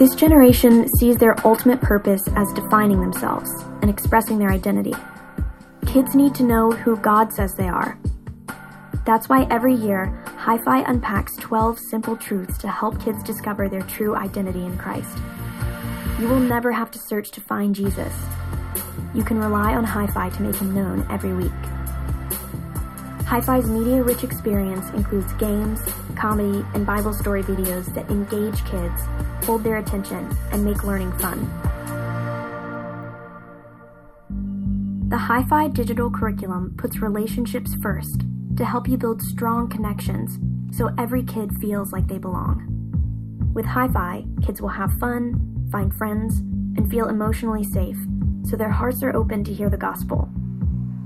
This generation sees their ultimate purpose as defining themselves and expressing their identity. Kids need to know who God says they are. That's why every year, Hi Fi unpacks 12 simple truths to help kids discover their true identity in Christ. You will never have to search to find Jesus. You can rely on Hi Fi to make him known every week. Hi Fi's media rich experience includes games, comedy, and Bible story videos that engage kids, hold their attention, and make learning fun. The Hi Fi digital curriculum puts relationships first to help you build strong connections so every kid feels like they belong. With Hi Fi, kids will have fun, find friends, and feel emotionally safe so their hearts are open to hear the gospel.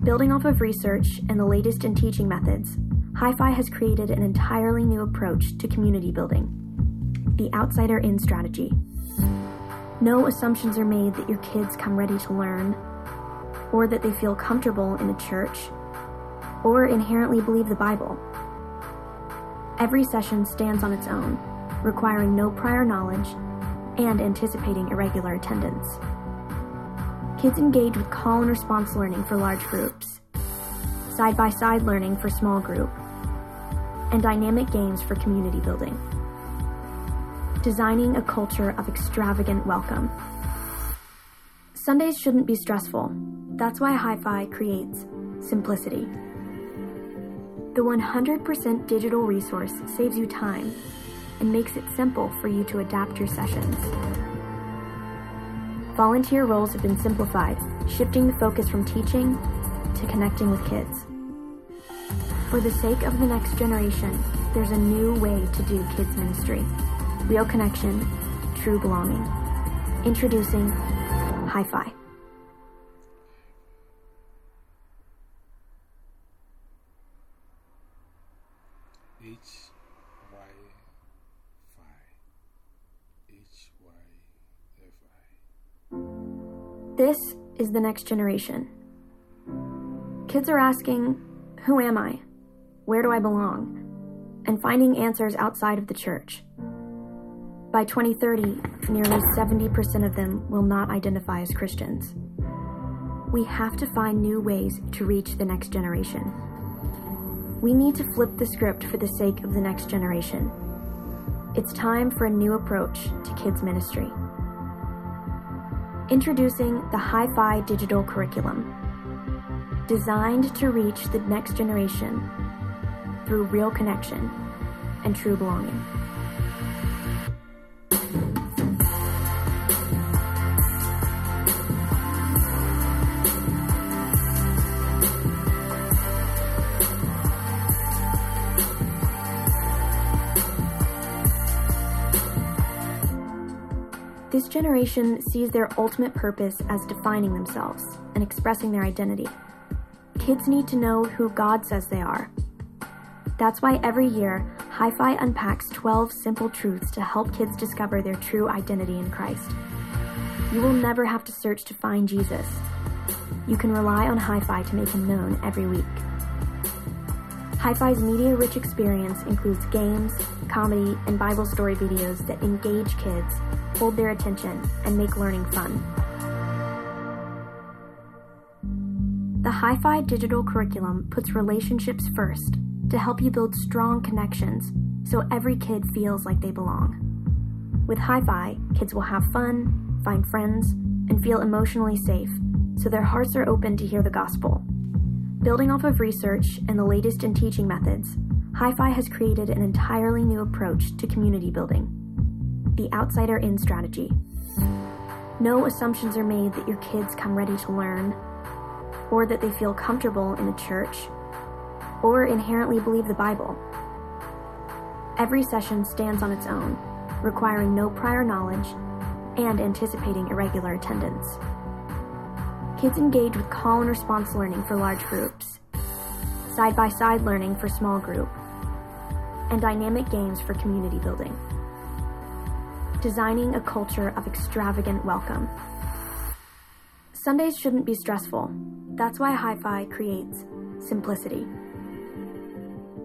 Building off of research and the latest in teaching methods, Hi Fi has created an entirely new approach to community building the outsider in strategy. No assumptions are made that your kids come ready to learn, or that they feel comfortable in the church, or inherently believe the Bible. Every session stands on its own, requiring no prior knowledge and anticipating irregular attendance. Kids engage with call and response learning for large groups, side by side learning for small group, and dynamic games for community building. Designing a culture of extravagant welcome. Sundays shouldn't be stressful. That's why Hi Fi creates simplicity. The 100% digital resource saves you time and makes it simple for you to adapt your sessions. Volunteer roles have been simplified, shifting the focus from teaching to connecting with kids. For the sake of the next generation, there's a new way to do kids ministry. Real connection, true belonging. Introducing Hi Fi. H This is the next generation. Kids are asking, Who am I? Where do I belong? And finding answers outside of the church. By 2030, nearly 70% of them will not identify as Christians. We have to find new ways to reach the next generation. We need to flip the script for the sake of the next generation. It's time for a new approach to kids' ministry. Introducing the Hi Fi Digital Curriculum, designed to reach the next generation through real connection and true belonging. This generation sees their ultimate purpose as defining themselves and expressing their identity. Kids need to know who God says they are. That's why every year, Hi Fi unpacks 12 simple truths to help kids discover their true identity in Christ. You will never have to search to find Jesus. You can rely on Hi Fi to make him known every week. Hi Fi's media rich experience includes games, comedy, and Bible story videos that engage kids, hold their attention, and make learning fun. The Hi Fi digital curriculum puts relationships first to help you build strong connections so every kid feels like they belong. With Hi Fi, kids will have fun, find friends, and feel emotionally safe so their hearts are open to hear the gospel. Building off of research and the latest in teaching methods, Hi Fi has created an entirely new approach to community building the outsider in strategy. No assumptions are made that your kids come ready to learn, or that they feel comfortable in the church, or inherently believe the Bible. Every session stands on its own, requiring no prior knowledge and anticipating irregular attendance. Kids engage with call and response learning for large groups, side by side learning for small group, and dynamic games for community building. Designing a culture of extravagant welcome. Sundays shouldn't be stressful. That's why Hi Fi creates simplicity.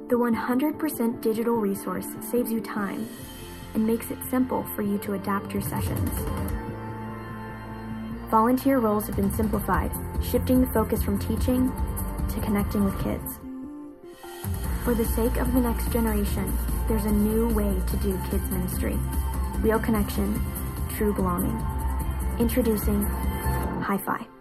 The 100% digital resource saves you time and makes it simple for you to adapt your sessions. Volunteer roles have been simplified, shifting the focus from teaching to connecting with kids. For the sake of the next generation, there's a new way to do kids ministry. Real connection, true belonging. Introducing Hi-Fi.